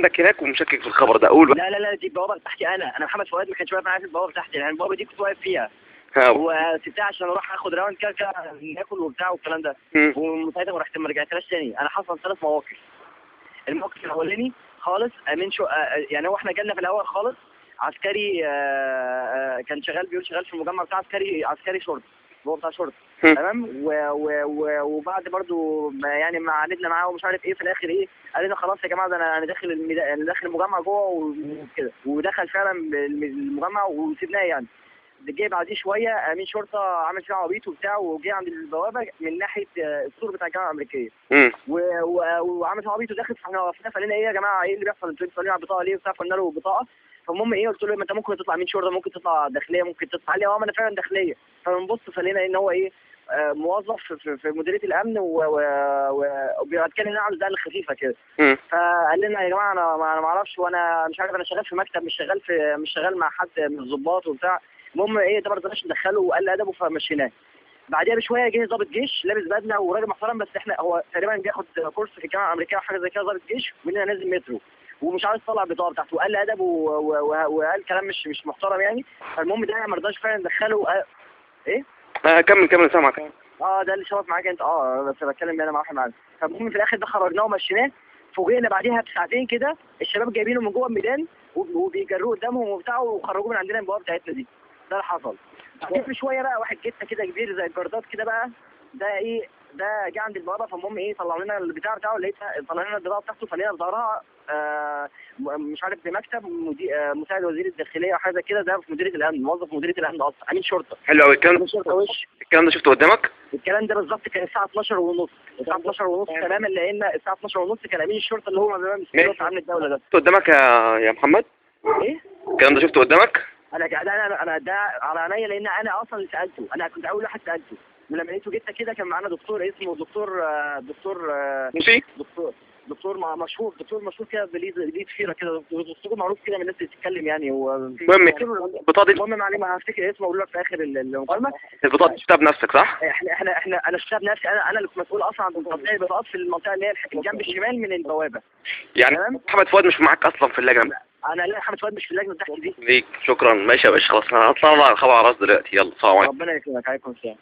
عندك هناك ومشكك في الخبر ده. قول بقى. لا لا لا دي البوابه بتاعتي أنا. أنا محمد فؤاد ما كانش واقف معايا في البوابة بتاعتي يعني البوابة دي كنت واقف فيها. ها. وسبتها عشان أروح آخد راوند كده كده ناكل وبتاع والكلام ده. وساعتها ما رحت ما رجعتلاش تاني. أنا حصل ثلاث مواقف. الموقف الأولاني خالص أمين شو آه، يعني هو إحنا جالنا في الأول خالص عسكري آه، آه، كان شغال بيقول شغال في المجمع بتاع عسكري عسكري شرطة. هو بتاع شرطة. تمام؟ وبعد برضو يعني ما عاندنا معاه ومش عارف إيه في الآخر إيه قال لنا خلاص يا جماعة ده أنا أنا داخل الميدا- أنا داخل المجمع جوه وكده. ودخل فعلا الم- المجمع وسيبناه يعني. جه بعديه شوية أمين شرطة عامل فيها عبيط وبتاع وجه عند البوابة من ناحية السور بتاع الجامعة الأمريكية. مم. و- و- وعامل فيها عبيط وداخل فاحنا وقفنا فقال لنا إيه يا جماعة إيه اللي بيحصل؟ أنتوا بتسالوني على البطاقة ليه وبتاع؟ فقلنا له بطاقة. فالمهم إيه قلت له ما انت ممكن تطلع من شرطة ممكن تطلع داخلية ممكن تطلع قال لي آه ما أنا فعلا داخلية. فبنبص فلقينا إن هو إيه آه، موظف في- مديرية الأمن وبيتكلم هنا على الزعل الخفيفة كده. فقال لنا يا جماعة أنا ما أنا ما أعرفش وأنا مش عارف أنا شغال في مكتب مش شغال في مش شغال مع حد من الضباط وبتاع. المهم إيه ده ما رضناش ندخله وقال أدبه فمشيناه. بعديها بشوية جه ضابط جيش لابس بدلة وراجل محترم بس إحنا هو تقريبا بياخد كورس في الجامعة الأمريكية أو حاجة زي كده ضابط جيش ومننا نازل مترو. ومش عايز يطلع البطاقة بتاعته. وقال ادب و- و- و- وقال كلام مش مش محترم يعني. فالمهم ده ما رضاش فعلا ندخله إيه؟ آه كمل كمل سامعك. آه ده اللي شبط معاك أنت. آه بس بتكلم أنا مع واحد معانا فالمهم في الآخر ده خرجناه ومشيناه. فوجئنا بعديها بساعتين كده الشباب جايبينه من جوه الميدان وب- وبيجروه قدامهم وبتاع وخرجوه من عندنا البوابه بتاعتنا دي. ده اللي حصل. بعدين بشويه بقى واحد جته كده كبير زي الجردات كده بقى. ده إيه؟ ده جه عند البوابه فالمهم إيه طلعوا لنا البتاع بتاعه لقيت طلع لنا البطاقه بتاعته فلقينا في ظهرها آه مش عارف بمكتب. آه مساعد وزير الداخلية أو حاجة زي كده ده في مديرية الأمن موظف مديرية الأمن أصلا أمين شرطة. حلو قوي الكلام وش؟ الكلام ده شفته قدامك؟ الكلام ده بالظبط كان الساعة 12 ونص. الساعة 12 ونص تماما لأن الساعة 12 ونص كان أمين الشرطة اللي هو مسؤول. عن امن الدولة ده. شفته قدامك يا يا محمد؟ إيه؟ الكلام ده شفته قدامك؟ أنا أنا أنا ده على عينيا لأن أنا أصلا اللي سألته. أنا كنت أول واحد سألته. ولما لقيته جيت كده كان معانا دكتور اسمه دكتور دكتور موسي دكتور دكتور مشهور دكتور مشهور كده بليه ليه تخيره كده دكتور معروف كده من الناس اللي بتتكلم يعني هو المهم البطاقه دي المهم عليه ما هفتكر اسمه واقول لك في آخر ال- المكالمه البطاقه دي شفتها بنفسك صح؟ إحنا إحنا إحنا أنا اشتغل بنفسي أنا أنا اللي كنت مسؤول أصلا عن تطبيق البطاقات في المنطقة اللي هي الجنب الشمال من البوابة. يعني. محمد فؤاد مش معاك أصلا في اللجنة؟ أنا لا محمد فؤاد مش في اللجنة تحت دي. ليك شكرا. ماشي يا باشا خلاص أنا هطلع على راس دلوقتي. يلا سلام عليكم. ربنا يكرمك. عليكم السلام.